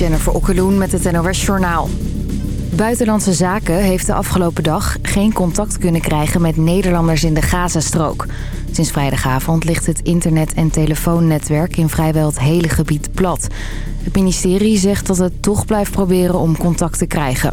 Jennifer Okkeloen met het NOS Journaal. Buitenlandse Zaken heeft de afgelopen dag geen contact kunnen krijgen met Nederlanders in de Gazastrook. Sinds vrijdagavond ligt het internet- en telefoonnetwerk in vrijwel het hele gebied plat. Het ministerie zegt dat het toch blijft proberen om contact te krijgen.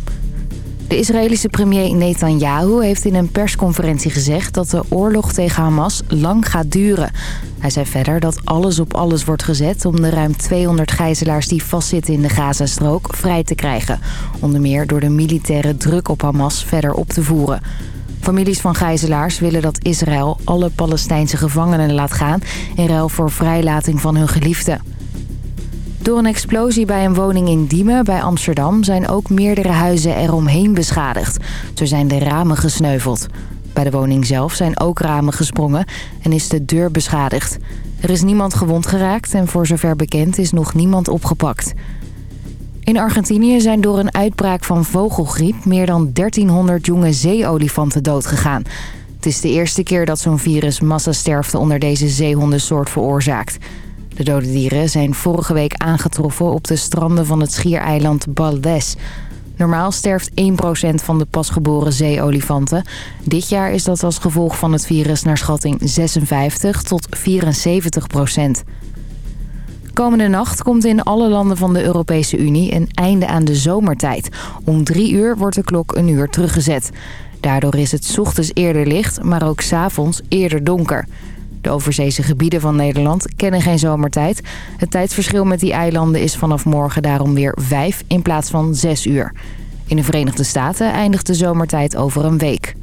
De Israëlische premier Netanyahu heeft in een persconferentie gezegd dat de oorlog tegen Hamas lang gaat duren. Hij zei verder dat alles op alles wordt gezet om de ruim 200 gijzelaars die vastzitten in de Gazastrook vrij te krijgen. Onder meer door de militaire druk op Hamas verder op te voeren. Families van gijzelaars willen dat Israël alle Palestijnse gevangenen laat gaan... in ruil voor vrijlating van hun geliefden. Door een explosie bij een woning in Diemen bij Amsterdam... zijn ook meerdere huizen eromheen beschadigd. Zo zijn de ramen gesneuveld. Bij de woning zelf zijn ook ramen gesprongen en is de deur beschadigd. Er is niemand gewond geraakt en voor zover bekend is nog niemand opgepakt. In Argentinië zijn door een uitbraak van vogelgriep... meer dan 1300 jonge zeeolifanten doodgegaan. Het is de eerste keer dat zo'n virus massasterfte onder deze zeehondensoort veroorzaakt. De dode dieren zijn vorige week aangetroffen op de stranden van het schiereiland Baldes. Normaal sterft 1% van de pasgeboren zeeolifanten. Dit jaar is dat als gevolg van het virus naar schatting 56 tot 74 procent. Komende nacht komt in alle landen van de Europese Unie een einde aan de zomertijd. Om drie uur wordt de klok een uur teruggezet. Daardoor is het ochtends eerder licht, maar ook 's avonds eerder donker. Overzeese gebieden van Nederland kennen geen zomertijd. Het tijdsverschil met die eilanden is vanaf morgen daarom weer 5 in plaats van 6 uur. In de Verenigde Staten eindigt de zomertijd over een week.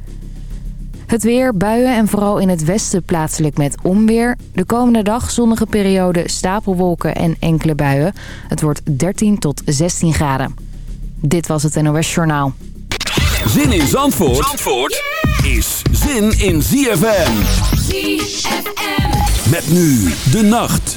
Het weer, buien en vooral in het westen plaatselijk met onweer. De komende dag zonnige periode, stapelwolken en enkele buien. Het wordt 13 tot 16 graden. Dit was het NOS Journaal. Zin in Zandvoort, Zandvoort is zin in ZFM. Met nu de nacht.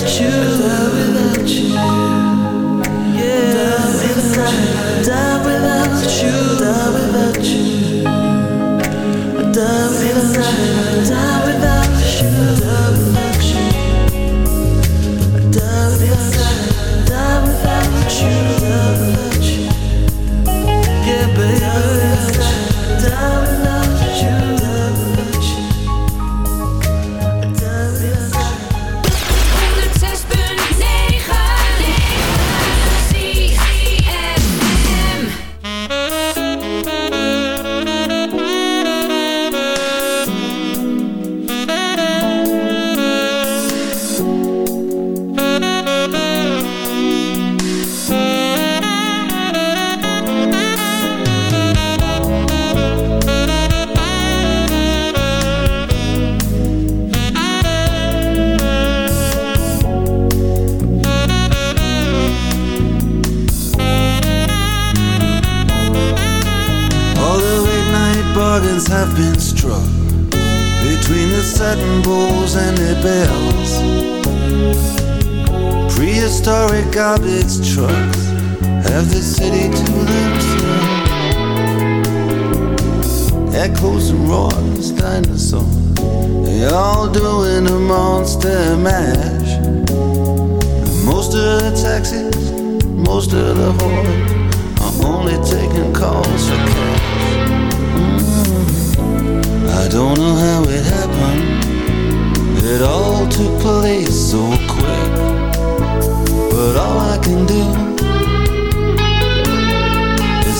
But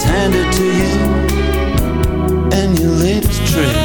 all I can do and all emotional once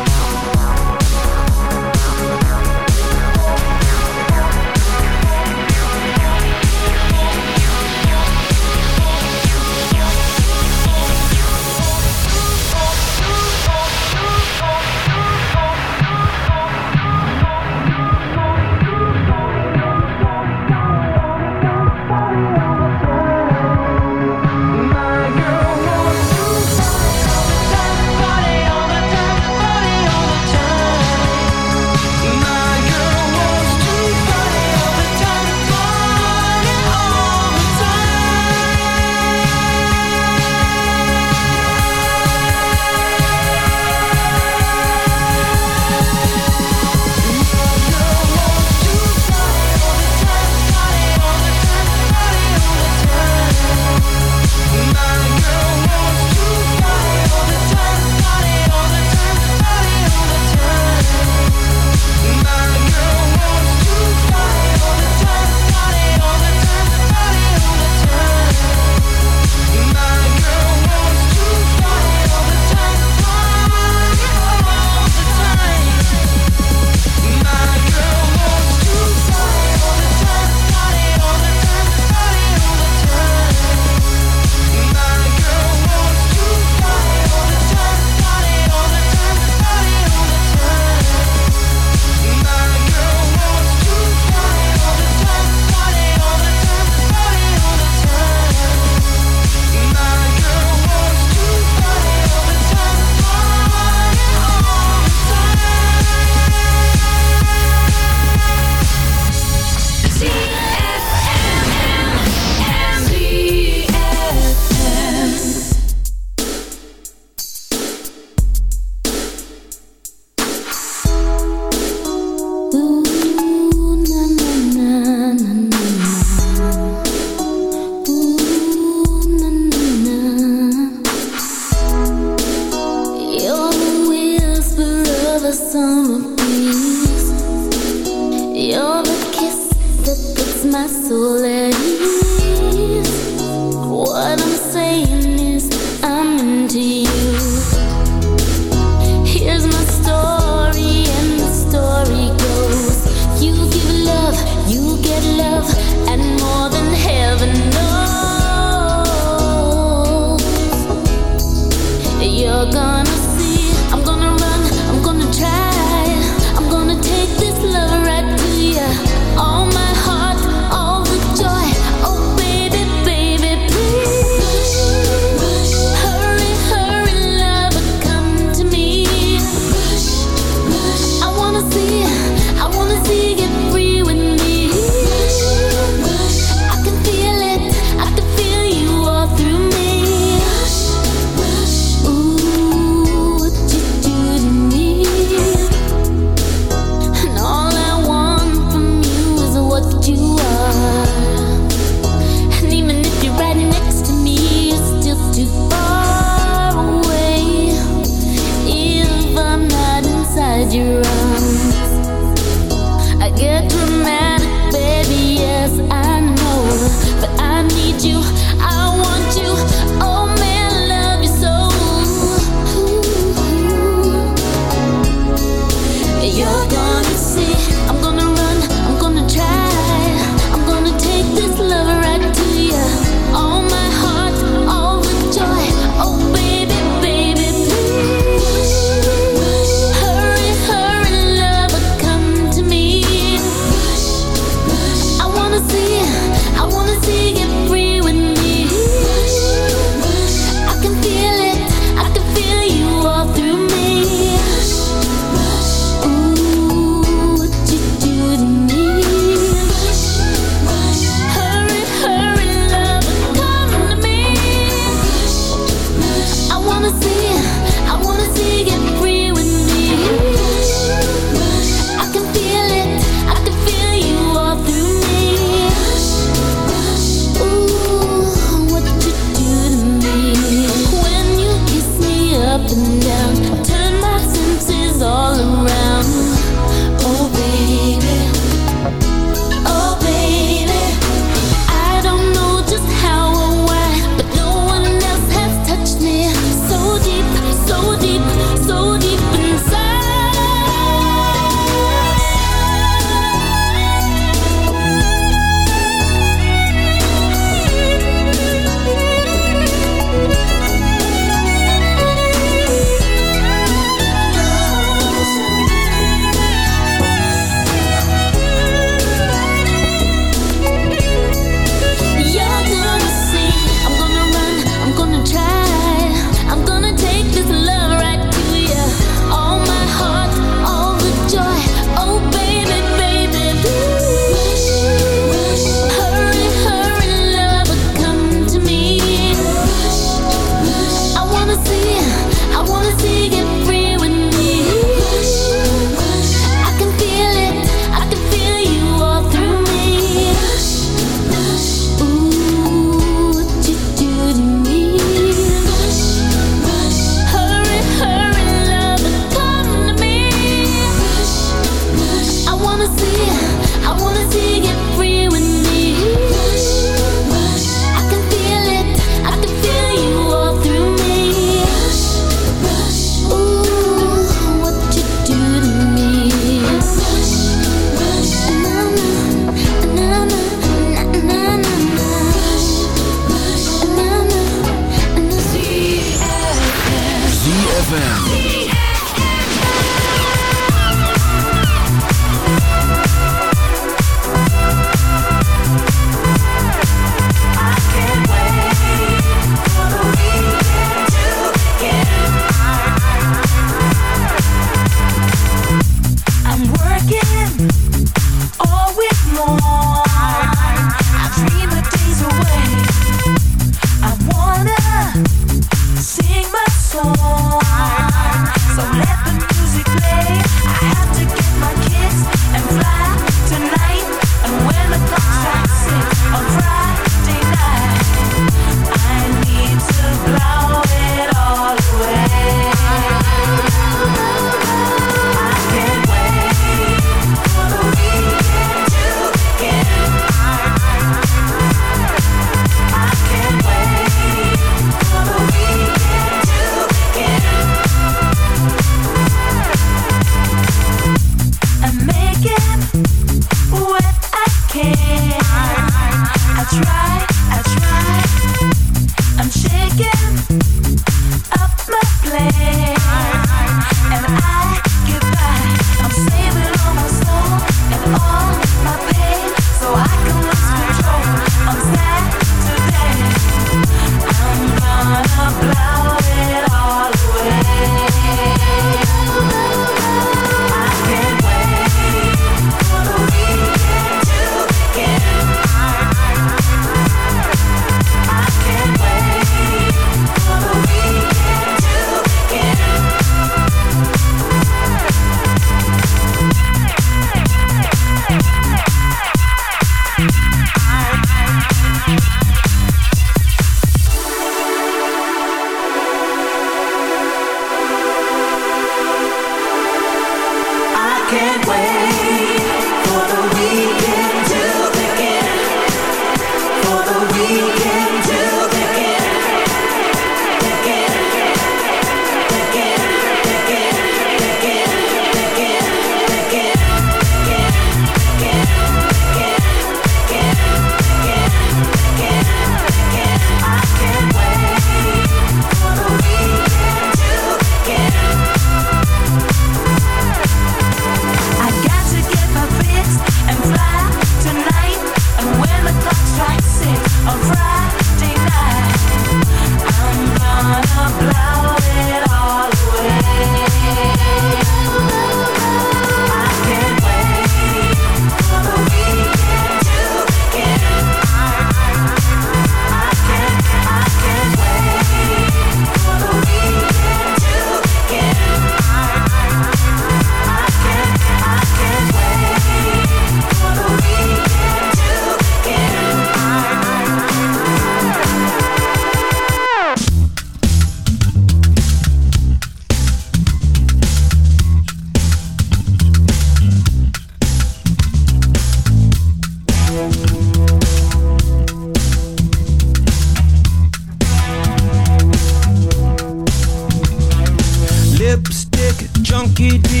Skiddly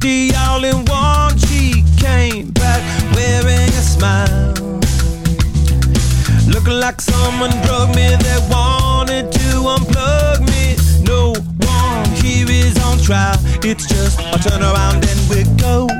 the all in one. She came back wearing a smile. Looking like someone drugged me They wanted to unplug me. No one here is on trial. It's just a turn around and we go.